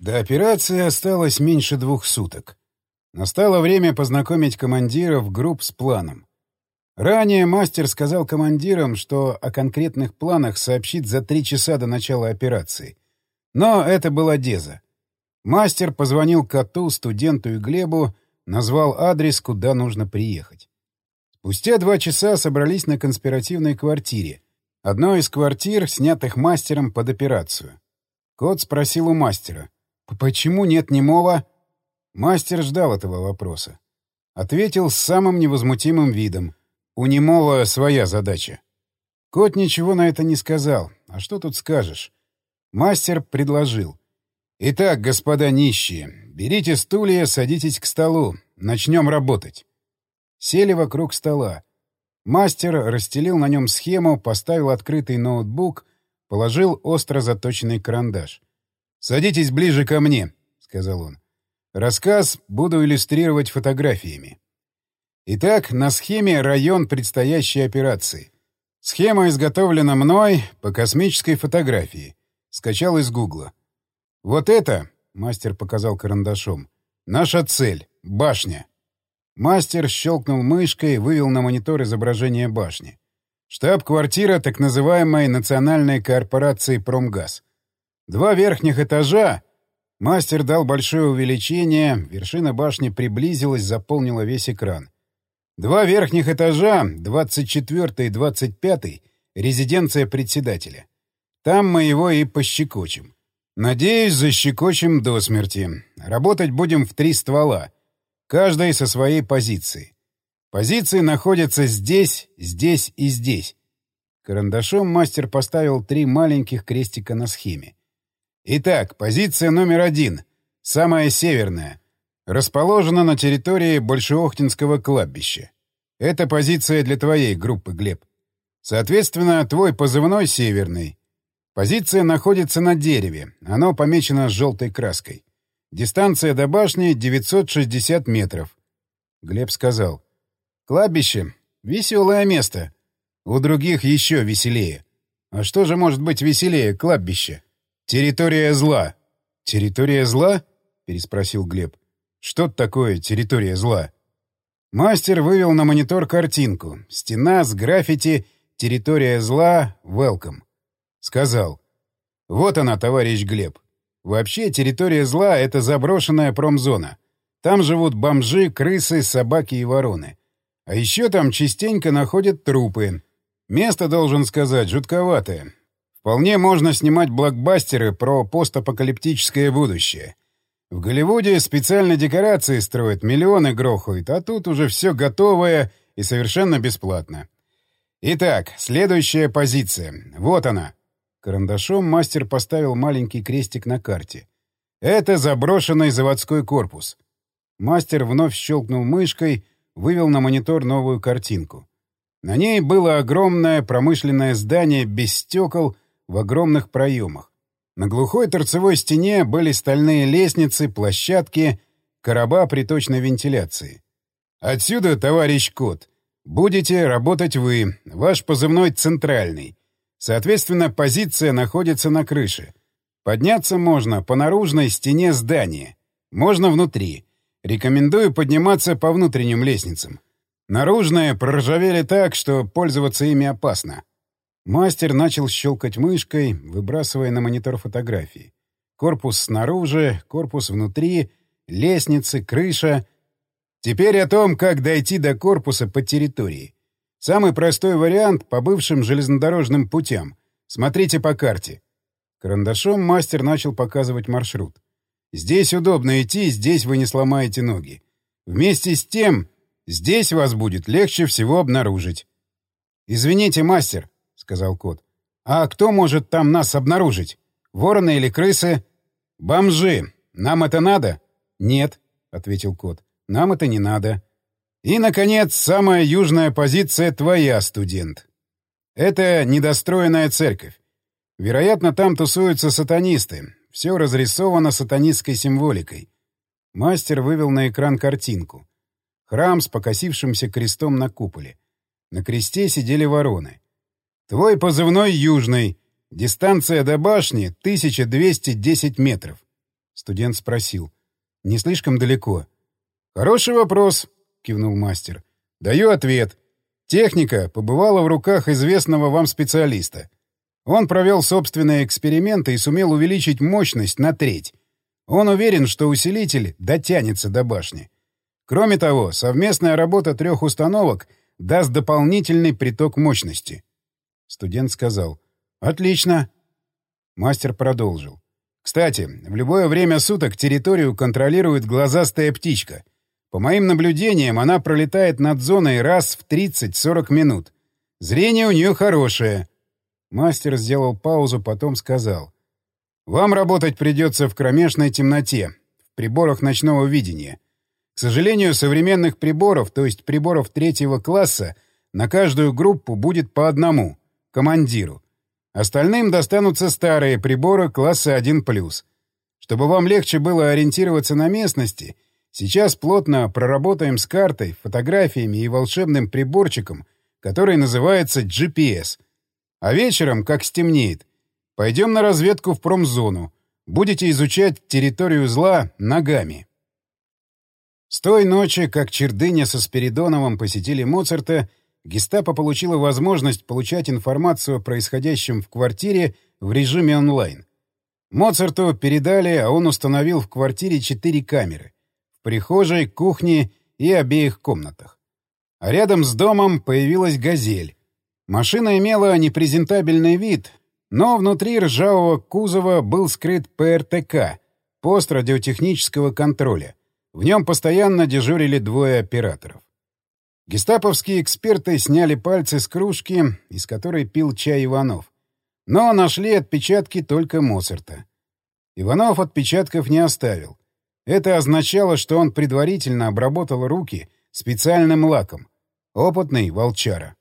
До операции осталось меньше двух суток. Настало время познакомить командиров групп с планом. Ранее мастер сказал командирам, что о конкретных планах сообщит за три часа до начала операции. Но это была Деза. Мастер позвонил коту, студенту и Глебу, назвал адрес, куда нужно приехать. Спустя два часа собрались на конспиративной квартире, одной из квартир, снятых мастером под операцию. Кот спросил у мастера — «Почему нет немого?» Мастер ждал этого вопроса. Ответил с самым невозмутимым видом. «У немого своя задача». Кот ничего на это не сказал. А что тут скажешь? Мастер предложил. «Итак, господа нищие, берите стулья, садитесь к столу. Начнем работать». Сели вокруг стола. Мастер расстелил на нем схему, поставил открытый ноутбук, положил остро заточенный карандаш. «Садитесь ближе ко мне», — сказал он. «Рассказ буду иллюстрировать фотографиями». Итак, на схеме район предстоящей операции. Схема изготовлена мной по космической фотографии. Скачал из Гугла. Вот это, мастер показал карандашом, наша цель — башня. Мастер щелкнул мышкой, вывел на монитор изображение башни. Штаб-квартира так называемой национальной корпорации «Промгаз». Два верхних этажа. Мастер дал большое увеличение, вершина башни приблизилась, заполнила весь экран. Два верхних этажа, 24 и 25, резиденция председателя. Там мы его и пощекочем. Надеюсь, защекочем до смерти. Работать будем в три ствола. Каждый со своей позиции. Позиции находятся здесь, здесь и здесь. Карандашом мастер поставил три маленьких крестика на схеме. Итак, позиция номер один, самая северная, расположена на территории Большеохтинского кладбища. Это позиция для твоей группы, Глеб. Соответственно, твой позывной северный. Позиция находится на дереве, оно помечено желтой краской. Дистанция до башни 960 метров. Глеб сказал. Кладбище — веселое место. У других еще веселее. А что же может быть веселее кладбища? «Территория зла». «Территория зла?» — переспросил Глеб. «Что такое территория зла?» Мастер вывел на монитор картинку. Стена с граффити «Территория зла. Welcome». Сказал. «Вот она, товарищ Глеб. Вообще, территория зла — это заброшенная промзона. Там живут бомжи, крысы, собаки и вороны. А еще там частенько находят трупы. Место, должен сказать, жутковатое. Вполне можно снимать блокбастеры про постапокалиптическое будущее. В Голливуде специально декорации строят, миллионы грохают, а тут уже все готовое и совершенно бесплатно. Итак, следующая позиция. Вот она. Карандашом мастер поставил маленький крестик на карте. Это заброшенный заводской корпус. Мастер вновь щелкнул мышкой, вывел на монитор новую картинку. На ней было огромное промышленное здание без стекол в огромных проемах. На глухой торцевой стене были стальные лестницы, площадки, короба приточной вентиляции. «Отсюда, товарищ Кот, будете работать вы, ваш позывной центральный. Соответственно, позиция находится на крыше. Подняться можно по наружной стене здания. Можно внутри. Рекомендую подниматься по внутренним лестницам. Наружные проржавели так, что пользоваться ими опасно. Мастер начал щелкать мышкой, выбрасывая на монитор фотографии. Корпус снаружи, корпус внутри, лестницы, крыша. Теперь о том, как дойти до корпуса по территории. Самый простой вариант — по бывшим железнодорожным путям. Смотрите по карте. Карандашом мастер начал показывать маршрут. Здесь удобно идти, здесь вы не сломаете ноги. Вместе с тем, здесь вас будет легче всего обнаружить. «Извините, мастер», сказал кот. «А кто может там нас обнаружить? Вороны или крысы?» «Бомжи. Нам это надо?» «Нет», — ответил кот. «Нам это не надо». «И, наконец, самая южная позиция твоя, студент. Это недостроенная церковь. Вероятно, там тусуются сатанисты. Все разрисовано сатанистской символикой. Мастер вывел на экран картинку. Храм с покосившимся крестом на куполе. На кресте сидели вороны. Твой позывной «Южный». Дистанция до башни — 1210 метров. Студент спросил. «Не слишком далеко?» «Хороший вопрос», — кивнул мастер. «Даю ответ. Техника побывала в руках известного вам специалиста. Он провел собственные эксперименты и сумел увеличить мощность на треть. Он уверен, что усилитель дотянется до башни. Кроме того, совместная работа трех установок даст дополнительный приток мощности. Студент сказал. «Отлично». Мастер продолжил. «Кстати, в любое время суток территорию контролирует глазастая птичка. По моим наблюдениям, она пролетает над зоной раз в 30-40 минут. Зрение у нее хорошее». Мастер сделал паузу, потом сказал. «Вам работать придется в кромешной темноте, в приборах ночного видения. К сожалению, современных приборов, то есть приборов третьего класса, на каждую группу будет по одному — командиру. Остальным достанутся старые приборы класса 1+. Чтобы вам легче было ориентироваться на местности, сейчас плотно проработаем с картой, фотографиями и волшебным приборчиком, который называется GPS. А вечером, как стемнеет, пойдем на разведку в промзону. Будете изучать территорию зла ногами. С той ночи, как Чердыня со Спиридоновым посетили Моцарта, гестапо получило возможность получать информацию о происходящем в квартире в режиме онлайн. Моцарту передали, а он установил в квартире четыре камеры — в прихожей, кухне и обеих комнатах. А рядом с домом появилась «Газель». Машина имела непрезентабельный вид, но внутри ржавого кузова был скрыт ПРТК — пост радиотехнического контроля. В нем постоянно дежурили двое операторов. Гестаповские эксперты сняли пальцы с кружки, из которой пил чай Иванов. Но нашли отпечатки только Моцарта. Иванов отпечатков не оставил. Это означало, что он предварительно обработал руки специальным лаком. Опытный волчара.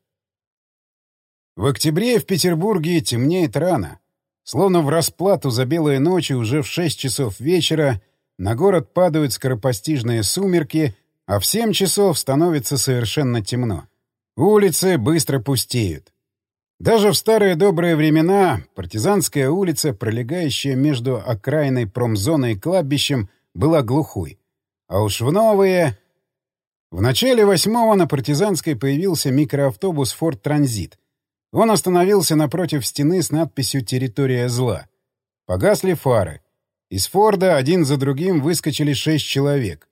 В октябре в Петербурге темнеет рано. Словно в расплату за белые ночи уже в 6 часов вечера на город падают скоропостижные сумерки, а в семь часов становится совершенно темно. Улицы быстро пустеют. Даже в старые добрые времена партизанская улица, пролегающая между окраиной промзоной и кладбищем, была глухой. А уж в новые... В начале восьмого на партизанской появился микроавтобус «Форд Транзит». Он остановился напротив стены с надписью «Территория зла». Погасли фары. Из Форда один за другим выскочили шесть человек.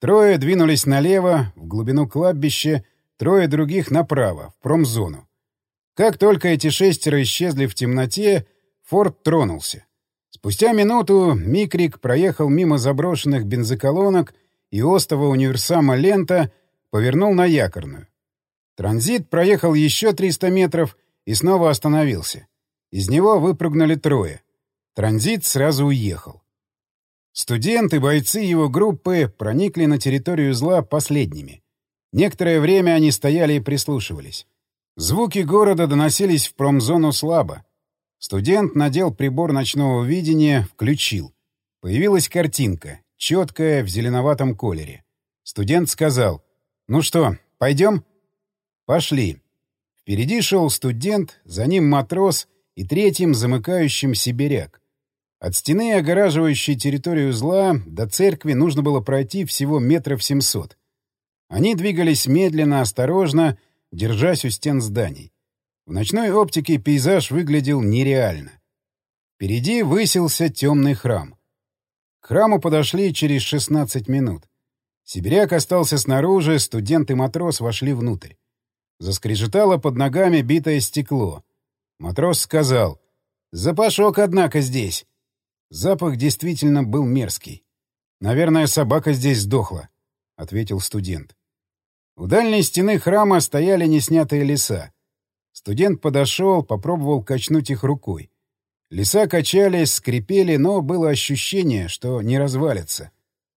Трое двинулись налево, в глубину кладбища, трое других направо, в промзону. Как только эти шестеро исчезли в темноте, Форд тронулся. Спустя минуту Микрик проехал мимо заброшенных бензоколонок и остова универсама «Лента», повернул на якорную. Транзит проехал еще 300 метров и снова остановился. Из него выпрыгнули трое. Транзит сразу уехал. Студенты, бойцы его группы проникли на территорию зла последними. Некоторое время они стояли и прислушивались. Звуки города доносились в промзону слабо. Студент надел прибор ночного видения, включил. Появилась картинка, четкая, в зеленоватом колере. Студент сказал, «Ну что, пойдем?» «Пошли». Впереди шел студент, за ним матрос и третьим замыкающим сибиряк. От стены, огораживающей территорию зла, до церкви нужно было пройти всего метров семьсот. Они двигались медленно, осторожно, держась у стен зданий. В ночной оптике пейзаж выглядел нереально. Впереди высился темный храм. К храму подошли через 16 минут. Сибиряк остался снаружи, студент и матрос вошли внутрь. Заскрежетало под ногами битое стекло. Матрос сказал, «Запашок, однако, здесь». Запах действительно был мерзкий. «Наверное, собака здесь сдохла», — ответил студент. У дальней стены храма стояли неснятые леса. Студент подошел, попробовал качнуть их рукой. Леса качались, скрипели, но было ощущение, что не развалятся.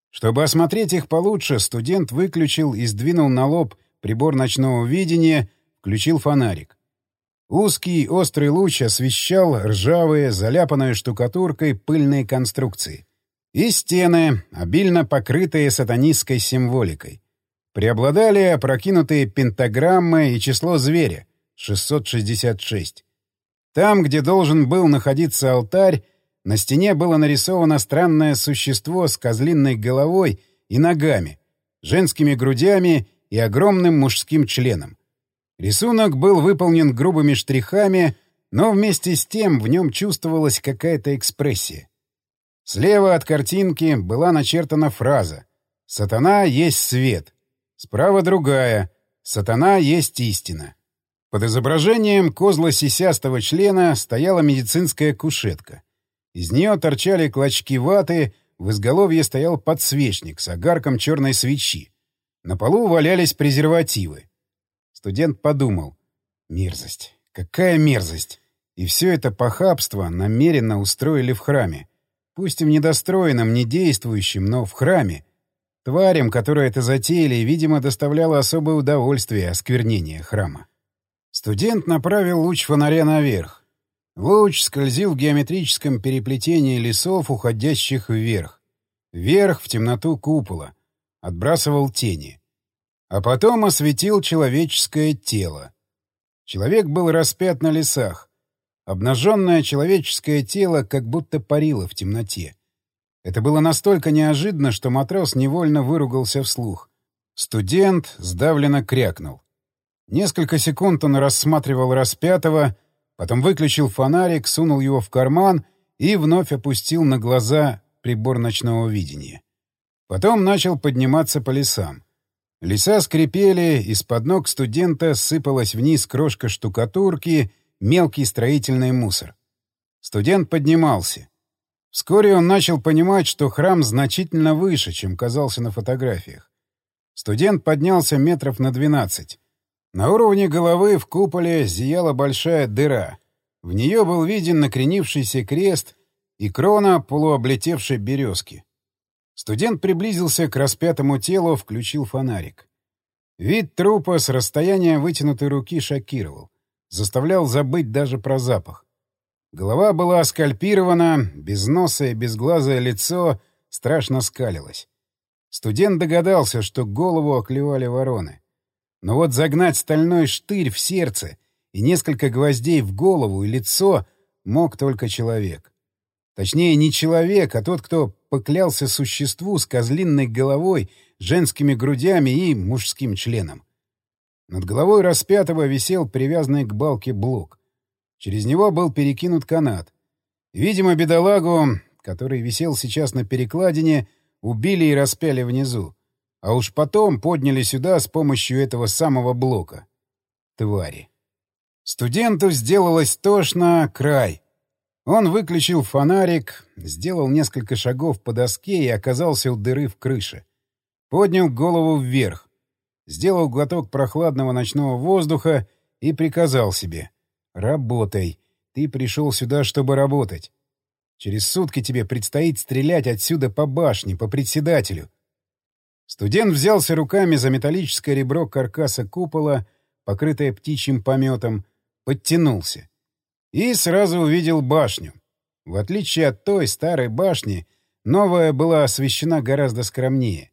Чтобы осмотреть их получше, студент выключил и сдвинул на лоб прибор ночного видения, включил фонарик. Узкий острый луч освещал ржавые, заляпанные штукатуркой пыльные конструкции. И стены, обильно покрытые сатанистской символикой. Преобладали опрокинутые пентаграммы и число зверя — 666. Там, где должен был находиться алтарь, На стене было нарисовано странное существо с козлиной головой и ногами, женскими грудями и огромным мужским членом. Рисунок был выполнен грубыми штрихами, но вместе с тем в нем чувствовалась какая-то экспрессия. Слева от картинки была начертана фраза «Сатана есть свет». Справа другая «Сатана есть истина». Под изображением козла сисястого члена стояла медицинская кушетка. Из нее торчали клочки ваты, в изголовье стоял подсвечник с огарком черной свечи. На полу валялись презервативы. Студент подумал. Мерзость. Какая мерзость! И все это похабство намеренно устроили в храме. Пусть и в недостроенном, недействующем, но в храме. Тварям, которые это затеяли, видимо, доставляло особое удовольствие осквернение храма. Студент направил луч фонаря наверх. Луч скользил в геометрическом переплетении лесов, уходящих вверх. Вверх, в темноту купола. Отбрасывал тени. А потом осветил человеческое тело. Человек был распят на лесах. Обнаженное человеческое тело как будто парило в темноте. Это было настолько неожиданно, что матрос невольно выругался вслух. Студент сдавленно крякнул. Несколько секунд он рассматривал распятого, потом выключил фонарик, сунул его в карман и вновь опустил на глаза прибор ночного видения. Потом начал подниматься по лесам. Леса скрипели, из-под ног студента сыпалась вниз крошка штукатурки, мелкий строительный мусор. Студент поднимался. Вскоре он начал понимать, что храм значительно выше, чем казался на фотографиях. Студент поднялся метров на двенадцать. На уровне головы в куполе зияла большая дыра. В нее был виден накренившийся крест и крона полуоблетевшей березки. Студент приблизился к распятому телу, включил фонарик. Вид трупа с расстояния вытянутой руки шокировал. Заставлял забыть даже про запах. Голова была скальпирована, безносое, безглазое лицо страшно скалилось. Студент догадался, что голову оклевали вороны. Но вот загнать стальной штырь в сердце и несколько гвоздей в голову и лицо мог только человек. Точнее, не человек, а тот, кто поклялся существу с козлиной головой, женскими грудями и мужским членом. Над головой распятого висел привязанный к балке блок. Через него был перекинут канат. Видимо, бедолагу, который висел сейчас на перекладине, убили и распяли внизу. А уж потом подняли сюда с помощью этого самого блока. Твари. Студенту сделалось тошно край — он выключил фонарик, сделал несколько шагов по доске и оказался у дыры в крыше. Поднял голову вверх, сделал глоток прохладного ночного воздуха и приказал себе «Работай. Ты пришел сюда, чтобы работать. Через сутки тебе предстоит стрелять отсюда по башне, по председателю». Студент взялся руками за металлическое ребро каркаса купола, покрытое птичьим пометом, подтянулся. И сразу увидел башню. В отличие от той старой башни, новая была освещена гораздо скромнее.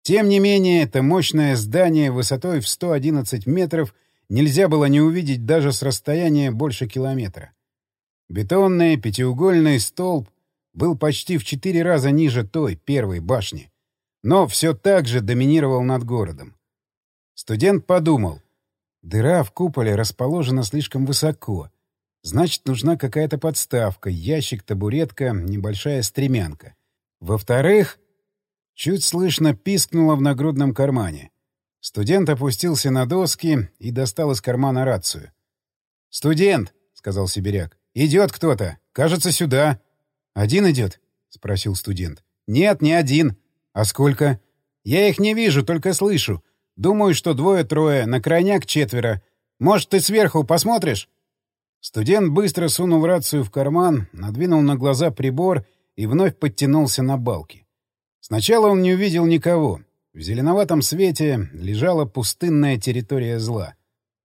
Тем не менее, это мощное здание высотой в 111 метров нельзя было не увидеть даже с расстояния больше километра. Бетонный пятиугольный столб был почти в четыре раза ниже той, первой башни, но все так же доминировал над городом. Студент подумал, дыра в куполе расположена слишком высоко — Значит, нужна какая-то подставка, ящик, табуретка, небольшая стремянка. Во-вторых, чуть слышно пискнуло в нагрудном кармане. Студент опустился на доски и достал из кармана рацию. «Студент!» — сказал сибиряк. «Идет кто-то. Кажется, сюда». «Один идет?» — спросил студент. «Нет, не один. А сколько?» «Я их не вижу, только слышу. Думаю, что двое-трое, на крайняк четверо. Может, ты сверху посмотришь?» Студент быстро сунул рацию в карман, надвинул на глаза прибор и вновь подтянулся на балки. Сначала он не увидел никого. В зеленоватом свете лежала пустынная территория зла.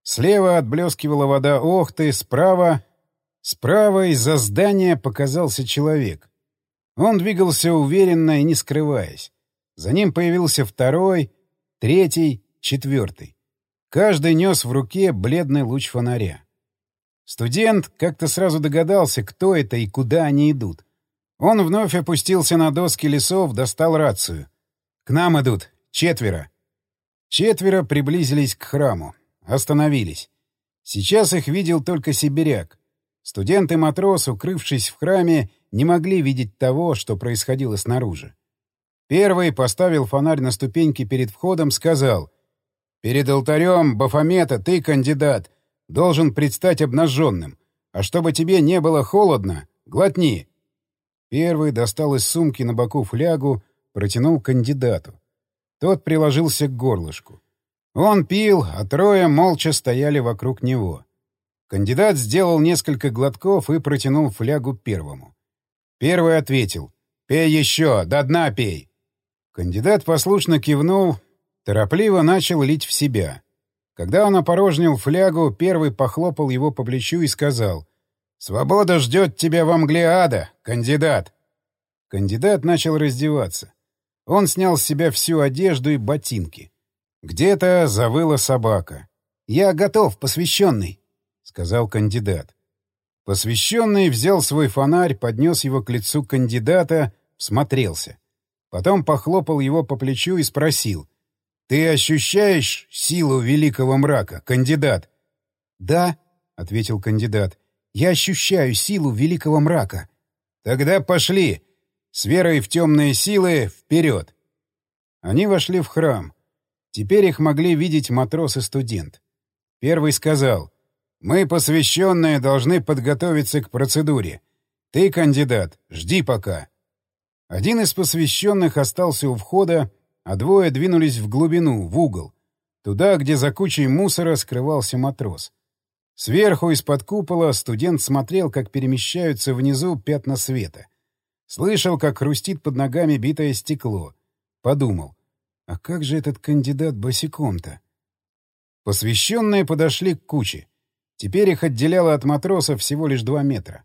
Слева отблескивала вода Охты, справа... Справа из-за здания показался человек. Он двигался уверенно и не скрываясь. За ним появился второй, третий, четвертый. Каждый нес в руке бледный луч фонаря. Студент как-то сразу догадался, кто это и куда они идут. Он вновь опустился на доски лесов, достал рацию. «К нам идут. Четверо». Четверо приблизились к храму. Остановились. Сейчас их видел только сибиряк. Студент и матрос, укрывшись в храме, не могли видеть того, что происходило снаружи. Первый поставил фонарь на ступеньки перед входом, сказал «Перед алтарем Бафомета ты, кандидат, должен предстать обнаженным, а чтобы тебе не было холодно, глотни». Первый достал из сумки на боку флягу, протянул кандидату. Тот приложился к горлышку. Он пил, а трое молча стояли вокруг него. Кандидат сделал несколько глотков и протянул флягу первому. Первый ответил. «Пей еще, до дна пей!» Кандидат послушно кивнул, торопливо начал лить в себя. Когда он опорожнил флягу, первый похлопал его по плечу и сказал «Свобода ждет тебя во мгле ада, кандидат!» Кандидат начал раздеваться. Он снял с себя всю одежду и ботинки. Где-то завыла собака. «Я готов, посвященный», — сказал кандидат. Посвященный взял свой фонарь, поднес его к лицу кандидата, всмотрелся. Потом похлопал его по плечу и спросил. «Ты ощущаешь силу великого мрака, кандидат?» «Да», — ответил кандидат. Я ощущаю силу великого мрака. Тогда пошли. С верой в темные силы вперед. Они вошли в храм. Теперь их могли видеть матрос и студент. Первый сказал, «Мы, посвященные, должны подготовиться к процедуре. Ты, кандидат, жди пока». Один из посвященных остался у входа, а двое двинулись в глубину, в угол, туда, где за кучей мусора скрывался матрос. Сверху из-под купола студент смотрел, как перемещаются внизу пятна света. Слышал, как хрустит под ногами битое стекло. Подумал, а как же этот кандидат босиком-то? Посвященные подошли к куче. Теперь их отделяло от матроса всего лишь два метра.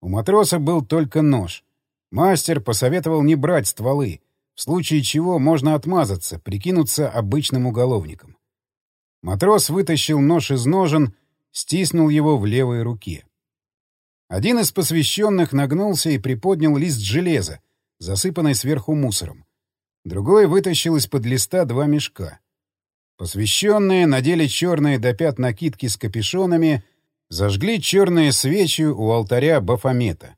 У матроса был только нож. Мастер посоветовал не брать стволы, в случае чего можно отмазаться, прикинуться обычным уголовником. Матрос вытащил нож из ножен стиснул его в левой руке. Один из посвященных нагнулся и приподнял лист железа, засыпанный сверху мусором. Другой вытащил из-под листа два мешка. Посвященные надели черные до пят накидки с капюшонами, зажгли черные свечи у алтаря Бафомета.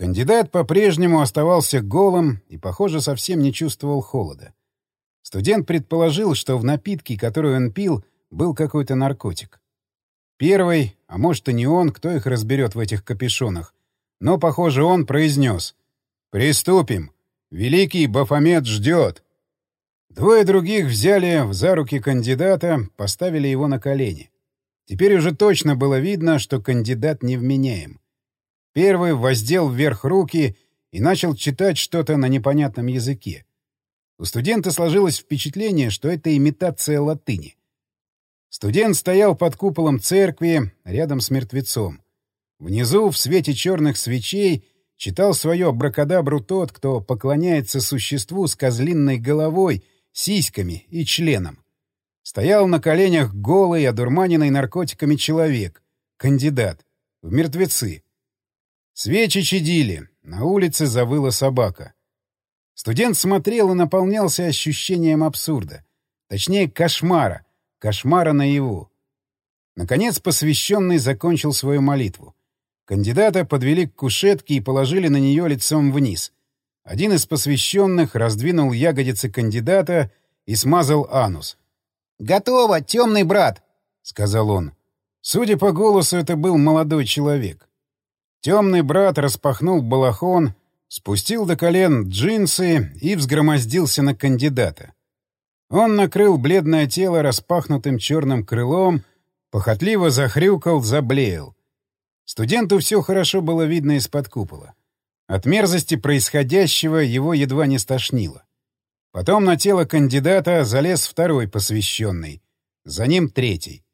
Кандидат по-прежнему оставался голым и, похоже, совсем не чувствовал холода. Студент предположил, что в напитке, который он пил, был какой-то наркотик. Первый, а может и не он, кто их разберет в этих капюшонах, но, похоже, он произнес «Приступим! Великий Бафомет ждет!» Двое других взяли за руки кандидата, поставили его на колени. Теперь уже точно было видно, что кандидат невменяем. Первый воздел вверх руки и начал читать что-то на непонятном языке. У студента сложилось впечатление, что это имитация латыни. Студент стоял под куполом церкви, рядом с мертвецом. Внизу, в свете черных свечей, читал свое абракадабру тот, кто поклоняется существу с козлинной головой, сиськами и членом. Стоял на коленях голый, одурманенный наркотиками человек, кандидат, в мертвецы. Свечи чадили, на улице завыла собака. Студент смотрел и наполнялся ощущением абсурда. Точнее, кошмара — Кошмара наяву. Наконец посвященный закончил свою молитву. Кандидата подвели к кушетке и положили на нее лицом вниз. Один из посвященных раздвинул ягодицы кандидата и смазал анус. «Готово, темный брат!» — сказал он. Судя по голосу, это был молодой человек. Темный брат распахнул балахон, спустил до колен джинсы и взгромоздился на кандидата. Он накрыл бледное тело распахнутым черным крылом, похотливо захрюкал, заблеял. Студенту все хорошо было видно из-под купола. От мерзости происходящего его едва не стошнило. Потом на тело кандидата залез второй посвященный, за ним третий.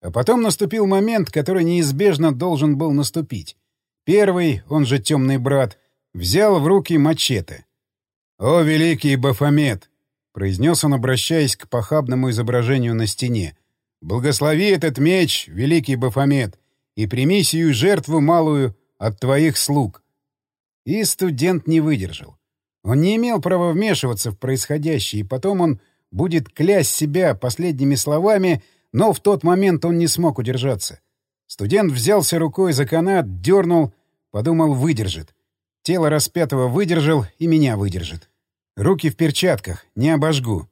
А потом наступил момент, который неизбежно должен был наступить. Первый, он же темный брат, взял в руки мачете. «О, великий Бафомет!» — произнес он, обращаясь к похабному изображению на стене. «Благослови этот меч, великий Бафомет, и прими сию жертву малую от твоих слуг». И студент не выдержал. Он не имел права вмешиваться в происходящее, и потом он будет клясть себя последними словами, но в тот момент он не смог удержаться. Студент взялся рукой за канат, дернул, подумал, выдержит. Тело распятого выдержал и меня выдержит. Руки в перчатках, не обожгу.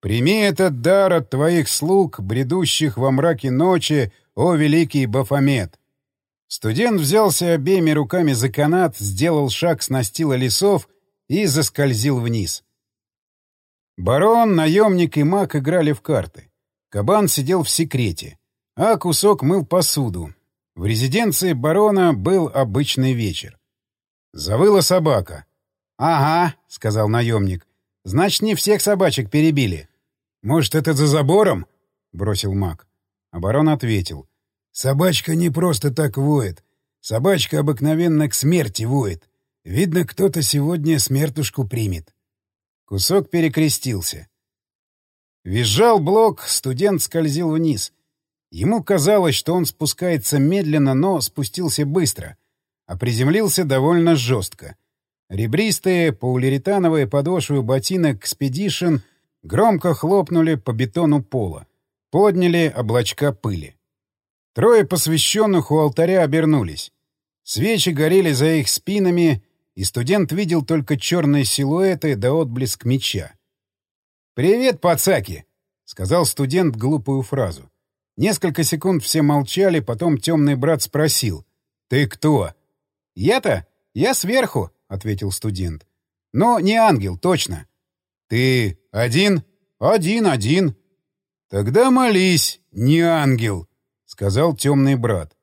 Прими этот дар от твоих слуг, бредущих во мраке ночи, о великий Бафомет. Студент взялся обеими руками за канат, сделал шаг с настила лесов и заскользил вниз. Барон, наемник и маг играли в карты. Кабан сидел в секрете, а кусок мыл посуду. В резиденции барона был обычный вечер. Завыла собака. «Ага», — сказал наемник. «Значит, не всех собачек перебили». «Может, это за забором?» — бросил маг. А барон ответил. «Собачка не просто так воет. Собачка обыкновенно к смерти воет. Видно, кто-то сегодня смертушку примет». Кусок перекрестился. Визжал блок, студент скользил вниз. Ему казалось, что он спускается медленно, но спустился быстро, а приземлился довольно жестко. Ребристые полиуретановые подошвы ботинок «Экспедишн» громко хлопнули по бетону пола, подняли облачка пыли. Трое посвященных у алтаря обернулись. Свечи горели за их спинами, и студент видел только черные силуэты да отблеск меча. «Привет, пацаки!» — сказал студент глупую фразу. Несколько секунд все молчали, потом темный брат спросил. «Ты кто?» «Я-то? Я сверху», — ответил студент. «Но не ангел, точно». «Ты один?» «Один, один». «Тогда молись, не ангел», — сказал темный брат.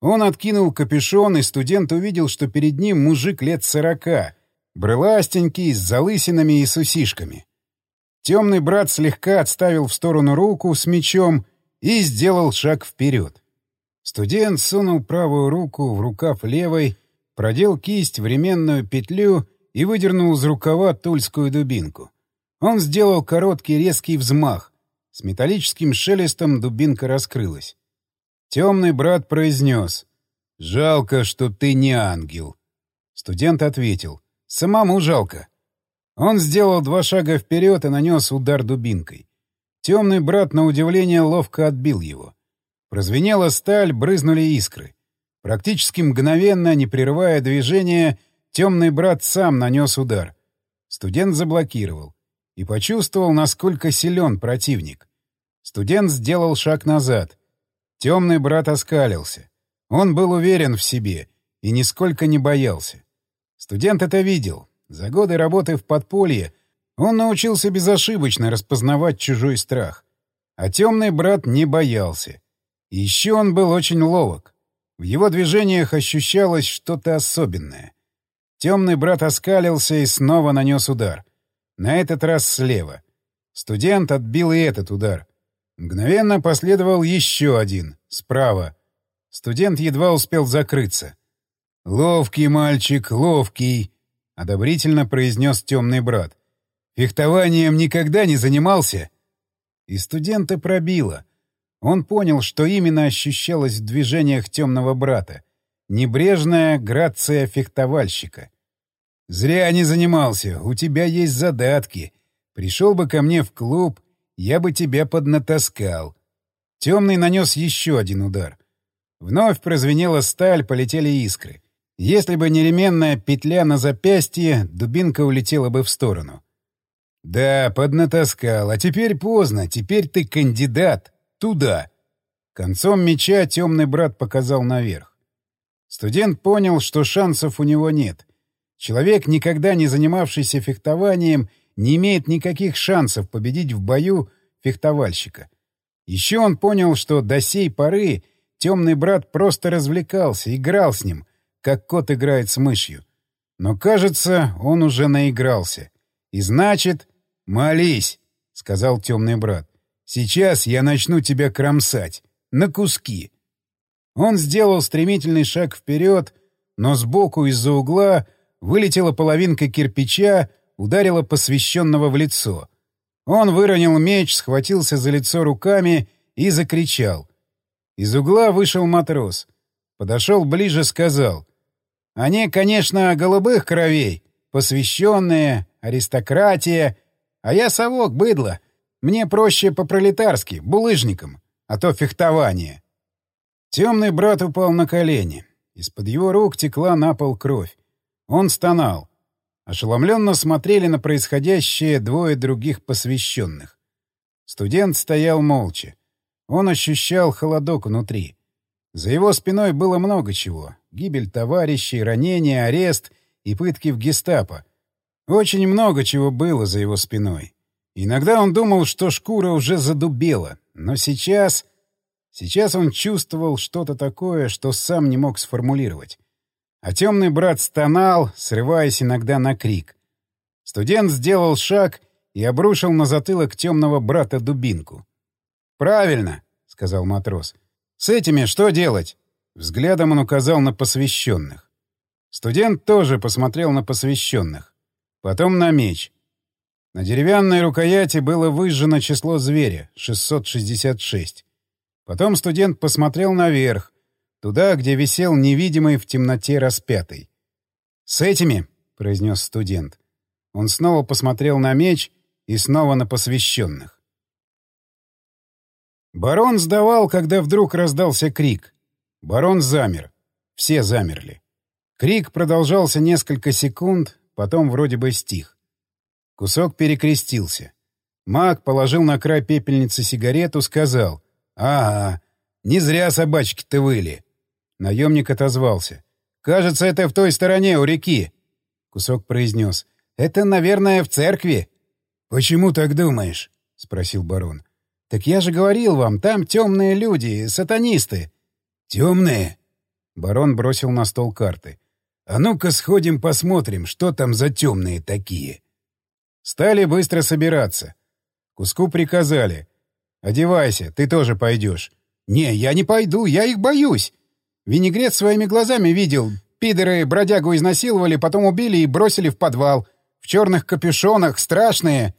Он откинул капюшон, и студент увидел, что перед ним мужик лет сорока, брыластенький, с залысинами и с усишками. Темный брат слегка отставил в сторону руку с мечом и сделал шаг вперед. Студент сунул правую руку в рукав левой, продел кисть в ременную петлю и выдернул из рукава тульскую дубинку. Он сделал короткий резкий взмах. С металлическим шелестом дубинка раскрылась. Темный брат произнес. «Жалко, что ты не ангел». Студент ответил. «Самому жалко». Он сделал два шага вперед и нанес удар дубинкой. Темный брат, на удивление, ловко отбил его. Прозвенела сталь, брызнули искры. Практически мгновенно, не прерывая движения, темный брат сам нанес удар. Студент заблокировал и почувствовал, насколько силен противник. Студент сделал шаг назад — Темный брат оскалился. Он был уверен в себе и нисколько не боялся. Студент это видел. За годы работы в подполье он научился безошибочно распознавать чужой страх. А темный брат не боялся. И еще он был очень ловок. В его движениях ощущалось что-то особенное. Темный брат оскалился и снова нанес удар. На этот раз слева. Студент отбил и этот удар. Мгновенно последовал еще один, справа. Студент едва успел закрыться. «Ловкий мальчик, ловкий!» — одобрительно произнес темный брат. «Фехтованием никогда не занимался?» И студента пробило. Он понял, что именно ощущалось в движениях темного брата. Небрежная грация фехтовальщика. «Зря не занимался. У тебя есть задатки. Пришел бы ко мне в клуб, я бы тебя поднатаскал. Темный нанес еще один удар. Вновь прозвенела сталь, полетели искры. Если бы не ременная петля на запястье, дубинка улетела бы в сторону. «Да, поднатаскал. А теперь поздно. Теперь ты кандидат. Туда». Концом меча темный брат показал наверх. Студент понял, что шансов у него нет. Человек, никогда не занимавшийся фехтованием, — не имеет никаких шансов победить в бою фехтовальщика. Еще он понял, что до сей поры темный брат просто развлекался, играл с ним, как кот играет с мышью. Но, кажется, он уже наигрался. И значит... «Молись!» — сказал темный брат. «Сейчас я начну тебя кромсать. На куски». Он сделал стремительный шаг вперед, но сбоку из-за угла вылетела половинка кирпича, ударила посвященного в лицо. Он выронил меч, схватился за лицо руками и закричал. Из угла вышел матрос. Подошел ближе, сказал. Они, конечно, голубых кровей, посвященные, аристократия, а я совок, быдло. Мне проще по-пролетарски, булыжником, а то фехтование. Темный брат упал на колени. Из-под его рук текла на пол кровь. Он стонал. Ошеломленно смотрели на происходящее двое других посвященных. Студент стоял молча. Он ощущал холодок внутри. За его спиной было много чего. Гибель товарищей, ранения, арест и пытки в гестапо. Очень много чего было за его спиной. Иногда он думал, что шкура уже задубела. Но сейчас... Сейчас он чувствовал что-то такое, что сам не мог сформулировать. А темный брат стонал, срываясь иногда на крик. Студент сделал шаг и обрушил на затылок темного брата дубинку. «Правильно», — сказал матрос. «С этими что делать?» Взглядом он указал на посвященных. Студент тоже посмотрел на посвященных. Потом на меч. На деревянной рукояти было выжжено число зверя — 666. Потом студент посмотрел наверх, туда, где висел невидимый в темноте распятый. «С этими», — произнес студент. Он снова посмотрел на меч и снова на посвященных. Барон сдавал, когда вдруг раздался крик. Барон замер. Все замерли. Крик продолжался несколько секунд, потом вроде бы стих. Кусок перекрестился. Маг положил на край пепельницы сигарету, сказал «Ага, не зря собачки-то выли». Наемник отозвался. «Кажется, это в той стороне, у реки». Кусок произнес. «Это, наверное, в церкви». «Почему так думаешь?» — спросил барон. «Так я же говорил вам, там темные люди, сатанисты». «Темные?» Барон бросил на стол карты. «А ну-ка сходим посмотрим, что там за темные такие». Стали быстро собираться. Куску приказали. «Одевайся, ты тоже пойдешь». «Не, я не пойду, я их боюсь». Винегрет своими глазами видел. Пидоры бродягу изнасиловали, потом убили и бросили в подвал. В черных капюшонах, страшные.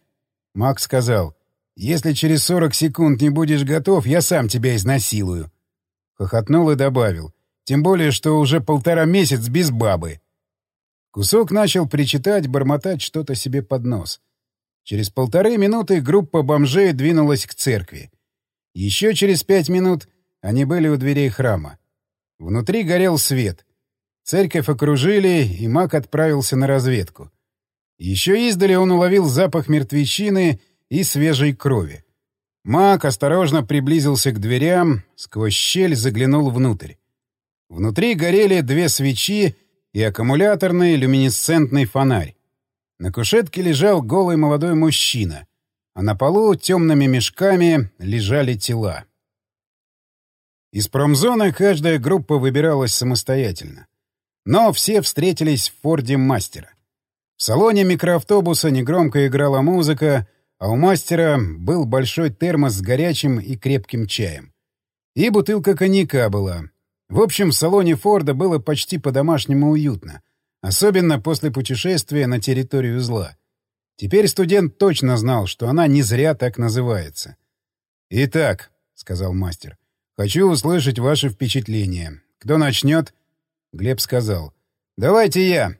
Макс сказал. Если через сорок секунд не будешь готов, я сам тебя изнасилую. Хохотнул и добавил. Тем более, что уже полтора месяц без бабы. Кусок начал причитать, бормотать что-то себе под нос. Через полторы минуты группа бомжей двинулась к церкви. Еще через пять минут они были у дверей храма. Внутри горел свет. Церковь окружили, и маг отправился на разведку. Еще издали он уловил запах мертвечины — и свежей крови. Маг осторожно приблизился к дверям, сквозь щель заглянул внутрь. Внутри горели две свечи и аккумуляторный люминесцентный фонарь. На кушетке лежал голый молодой мужчина, а на полу темными мешками лежали тела. Из промзоны каждая группа выбиралась самостоятельно. Но все встретились в форде мастера. В салоне микроавтобуса негромко играла музыка, а у мастера был большой термос с горячим и крепким чаем. И бутылка коньяка была. В общем, в салоне Форда было почти по-домашнему уютно, особенно после путешествия на территорию зла. Теперь студент точно знал, что она не зря так называется. «Итак», — сказал мастер, — «хочу услышать ваши впечатления. Кто начнет?» Глеб сказал. «Давайте я.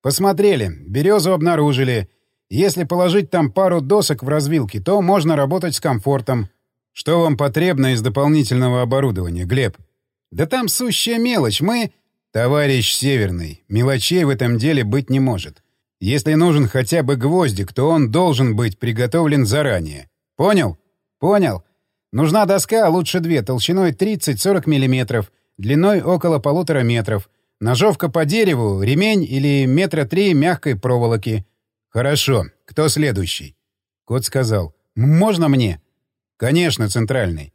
Посмотрели, березу обнаружили». Если положить там пару досок в развилке, то можно работать с комфортом. Что вам потребно из дополнительного оборудования, Глеб? Да там сущая мелочь. Мы... Товарищ Северный, мелочей в этом деле быть не может. Если нужен хотя бы гвоздик, то он должен быть приготовлен заранее. Понял? Понял. Нужна доска, а лучше две, толщиной 30-40 мм, длиной около полутора метров. Ножовка по дереву, ремень или метра три мягкой проволоки — «Хорошо. Кто следующий?» Кот сказал. «Можно мне?» «Конечно, центральный».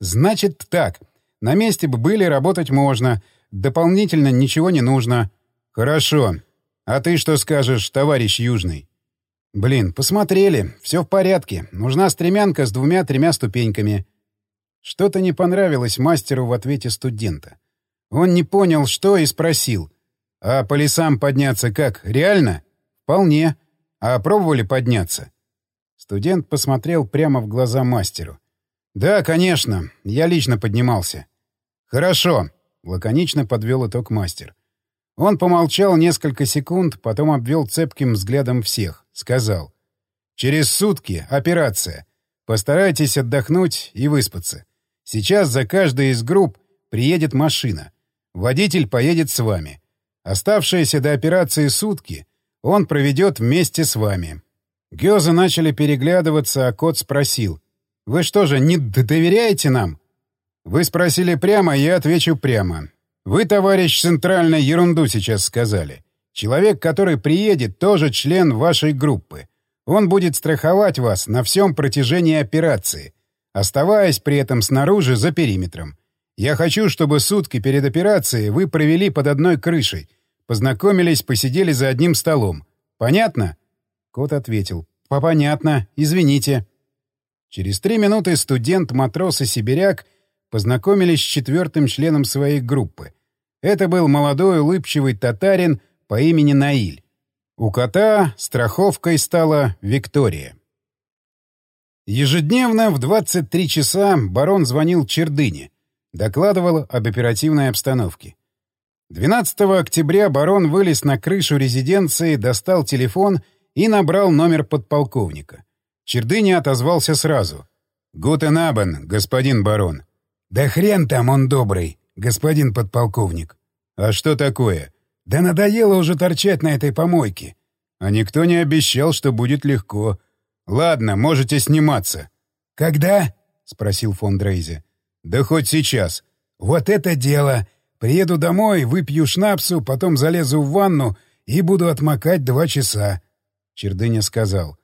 «Значит так. На месте бы были, работать можно. Дополнительно ничего не нужно». «Хорошо. А ты что скажешь, товарищ Южный?» «Блин, посмотрели. Все в порядке. Нужна стремянка с двумя-тремя ступеньками». Что-то не понравилось мастеру в ответе студента. Он не понял, что, и спросил. «А по лесам подняться как? Реально?» «Вполне. А пробовали подняться?» Студент посмотрел прямо в глаза мастеру. «Да, конечно. Я лично поднимался». «Хорошо», — лаконично подвел итог мастер. Он помолчал несколько секунд, потом обвел цепким взглядом всех. Сказал. «Через сутки операция. Постарайтесь отдохнуть и выспаться. Сейчас за каждой из групп приедет машина. Водитель поедет с вами. Оставшиеся до операции сутки он проведет вместе с вами. Гёзы начали переглядываться, а кот спросил. «Вы что же, не доверяете нам?» «Вы спросили прямо, я отвечу прямо. Вы, товарищ Центральной, ерунду сейчас сказали. Человек, который приедет, тоже член вашей группы. Он будет страховать вас на всем протяжении операции, оставаясь при этом снаружи за периметром. Я хочу, чтобы сутки перед операцией вы провели под одной крышей, познакомились, посидели за одним столом. Понятно?» Кот ответил. «Понятно. Извините». Через три минуты студент, матрос и сибиряк познакомились с четвертым членом своей группы. Это был молодой улыбчивый татарин по имени Наиль. У кота страховкой стала Виктория. Ежедневно в 23 часа барон звонил Чердыне, докладывал об оперативной обстановке. 12 октября барон вылез на крышу резиденции, достал телефон и набрал номер подполковника. Чердыня отозвался сразу. «Гутен абен, господин барон». «Да хрен там он добрый, господин подполковник». «А что такое?» «Да надоело уже торчать на этой помойке». «А никто не обещал, что будет легко. Ладно, можете сниматься». «Когда?» — спросил фон Дрейзе. «Да хоть сейчас». «Вот это дело! Приеду домой, выпью шнапсу, потом залезу в ванну и буду отмокать два часа. Чердыня сказал.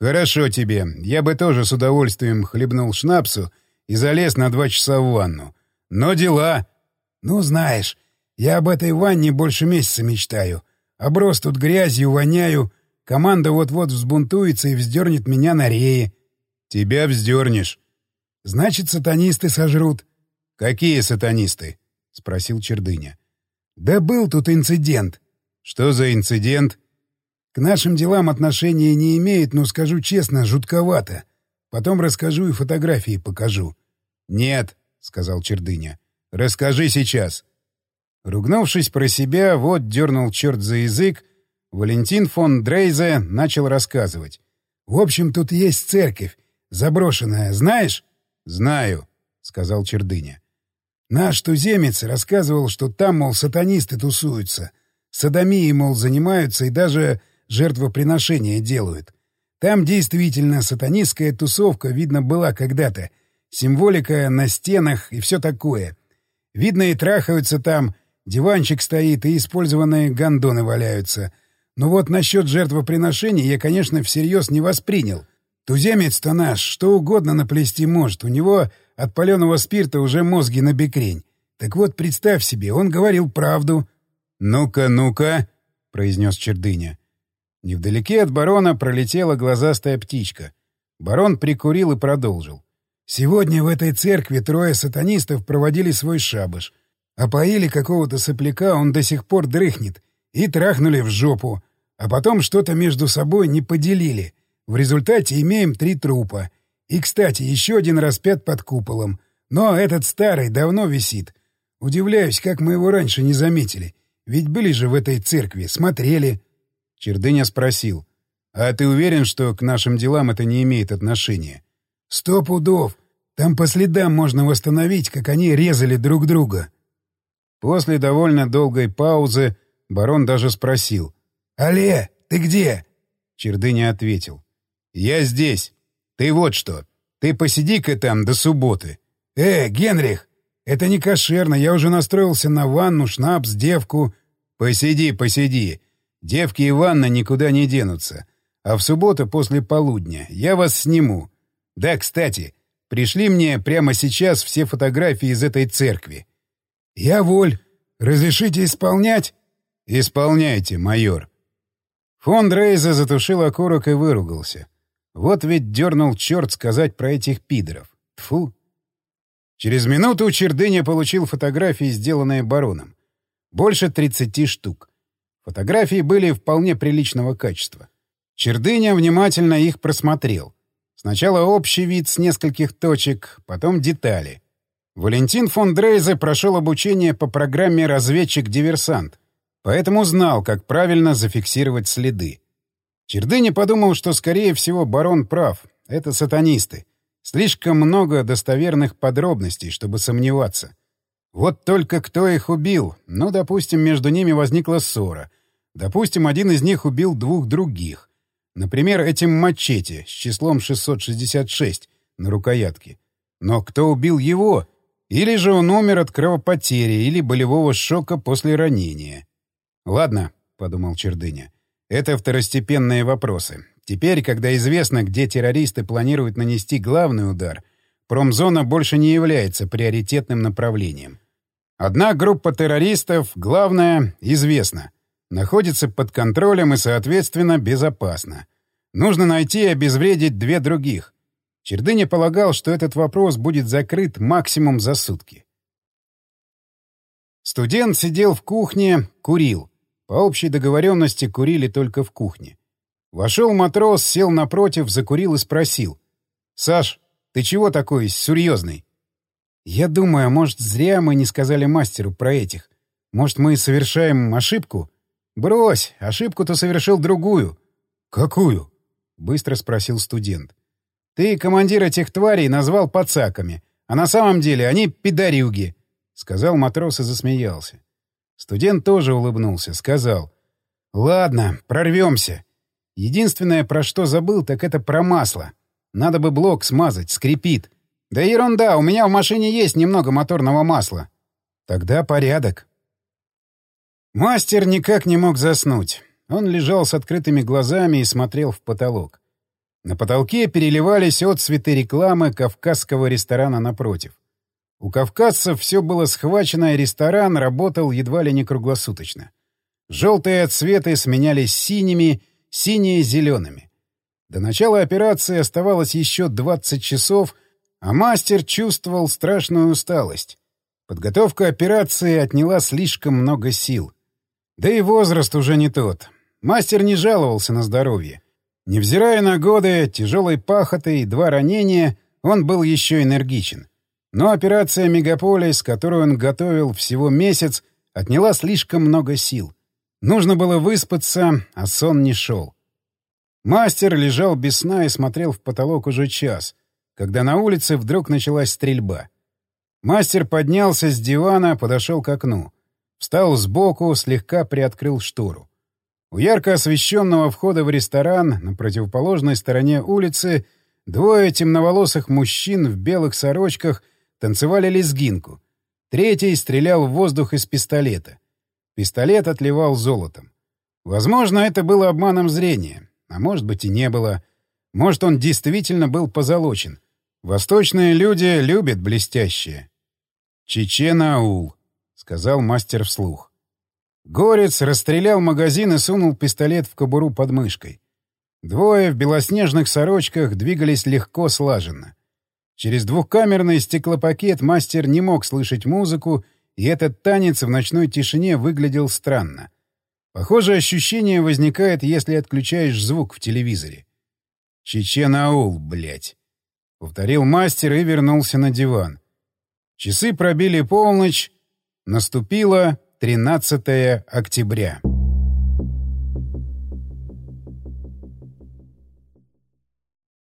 «Хорошо тебе. Я бы тоже с удовольствием хлебнул шнапсу и залез на два часа в ванну. Но дела...» «Ну, знаешь, я об этой ванне больше месяца мечтаю. Оброс тут грязью, воняю. Команда вот-вот взбунтуется и вздернет меня на рее». «Тебя вздернешь». «Значит, сатанисты сожрут». «Какие сатанисты?» — спросил Чердыня. «Да был тут инцидент». «Что за инцидент?» К нашим делам отношения не имеет, но скажу честно, жутковато. Потом расскажу и фотографии покажу. — Нет, — сказал Чердыня. — Расскажи сейчас. Ругнувшись про себя, вот дернул черт за язык, Валентин фон Дрейзе начал рассказывать. — В общем, тут есть церковь, заброшенная, знаешь? — Знаю, — сказал Чердыня. — Наш туземец рассказывал, что там, мол, сатанисты тусуются. Садомией, мол, занимаются и даже жертвоприношения делают. Там действительно сатанистская тусовка, видно, была когда-то. Символика на стенах и все такое. Видно, и трахаются там, диванчик стоит, и использованные гондоны валяются. Но вот насчет жертвоприношений я, конечно, всерьез не воспринял. Туземец-то наш что угодно наплести может. У него от паленого спирта уже мозги на бекрень. Так вот, представь себе, он говорил правду. «Ну-ка, ну-ка», — произнес Чердыня. Невдалеке от барона пролетела глазастая птичка. Барон прикурил и продолжил. «Сегодня в этой церкви трое сатанистов проводили свой шабаш. Опоили какого-то сопляка, он до сих пор дрыхнет, и трахнули в жопу. А потом что-то между собой не поделили. В результате имеем три трупа. И, кстати, еще один распят под куполом. Но этот старый давно висит. Удивляюсь, как мы его раньше не заметили. Ведь были же в этой церкви, смотрели. Чердыня спросил. «А ты уверен, что к нашим делам это не имеет отношения?» «Сто пудов! Там по следам можно восстановить, как они резали друг друга». После довольно долгой паузы барон даже спросил. «Але, ты где?» Чердыня ответил. «Я здесь. Ты вот что. Ты посиди-ка там до субботы». «Э, Генрих, это не кошерно. Я уже настроился на ванну, шнапс, девку». «Посиди, посиди. Девки и ванна никуда не денутся. А в субботу после полудня я вас сниму. Да, кстати, пришли мне прямо сейчас все фотографии из этой церкви. Я воль. Разрешите исполнять? Исполняйте, майор. Фон Дрейза затушил окурок и выругался. Вот ведь дернул черт сказать про этих пидоров. Тфу. Через минуту Чердыня получил фотографии, сделанные бароном. Больше 30 штук. Фотографии были вполне приличного качества. Чердыня внимательно их просмотрел. Сначала общий вид с нескольких точек, потом детали. Валентин фон Дрейзе прошел обучение по программе «Разведчик-диверсант». поэтому знал, как правильно зафиксировать следы. Чердыни подумал, что, скорее всего, барон прав. Это сатанисты. Слишком много достоверных подробностей, чтобы сомневаться. Вот только кто их убил? Ну, допустим, между ними возникла ссора. Допустим, один из них убил двух других. Например, этим мачете с числом 666 на рукоятке. Но кто убил его? Или же он умер от кровопотери или болевого шока после ранения? «Ладно», — подумал Чердыня, — «это второстепенные вопросы. Теперь, когда известно, где террористы планируют нанести главный удар, промзона больше не является приоритетным направлением. Одна группа террористов, главное, известна, находится под контролем и, соответственно, безопасна. Нужно найти и обезвредить две других. Чердыня полагал, что этот вопрос будет закрыт максимум за сутки. Студент сидел в кухне, курил. По общей договоренности курили только в кухне. Вошел матрос, сел напротив, закурил и спросил. «Саш, ты чего такой серьезный?» «Я думаю, а может, зря мы не сказали мастеру про этих. Может, мы совершаем ошибку?» «Брось, ошибку-то совершил другую». «Какую?» — быстро спросил студент. Ты командир этих тварей назвал пацаками, а на самом деле они пидорюги, — сказал матрос и засмеялся. Студент тоже улыбнулся, сказал. — Ладно, прорвемся. Единственное, про что забыл, так это про масло. Надо бы блок смазать, скрипит. Да ерунда, у меня в машине есть немного моторного масла. Тогда порядок. Мастер никак не мог заснуть. Он лежал с открытыми глазами и смотрел в потолок. На потолке переливались отцветы рекламы кавказского ресторана напротив. У кавказцев все было схвачено, и ресторан работал едва ли не круглосуточно. Желтые цветы сменялись синими, синие — зелеными. До начала операции оставалось еще 20 часов, а мастер чувствовал страшную усталость. Подготовка операции отняла слишком много сил. Да и возраст уже не тот. Мастер не жаловался на здоровье. Невзирая на годы, тяжелой пахоты и два ранения, он был еще энергичен. Но операция «Мегаполис», которую он готовил всего месяц, отняла слишком много сил. Нужно было выспаться, а сон не шел. Мастер лежал без сна и смотрел в потолок уже час, когда на улице вдруг началась стрельба. Мастер поднялся с дивана, подошел к окну. Встал сбоку, слегка приоткрыл штору. У ярко освещенного входа в ресторан на противоположной стороне улицы двое темноволосых мужчин в белых сорочках танцевали лезгинку. Третий стрелял в воздух из пистолета. Пистолет отливал золотом. Возможно, это было обманом зрения, а может быть и не было. Может, он действительно был позолочен. Восточные люди любят блестящее. «Чечен-аул», — сказал мастер вслух. Горец расстрелял магазин и сунул пистолет в кобуру под мышкой. Двое в белоснежных сорочках двигались легко, слаженно. Через двухкамерный стеклопакет мастер не мог слышать музыку, и этот танец в ночной тишине выглядел странно. Похожее ощущение возникает, если отключаешь звук в телевизоре. «Чечен-аул, блядь!» — повторил мастер и вернулся на диван. Часы пробили полночь. Наступила 13 октября.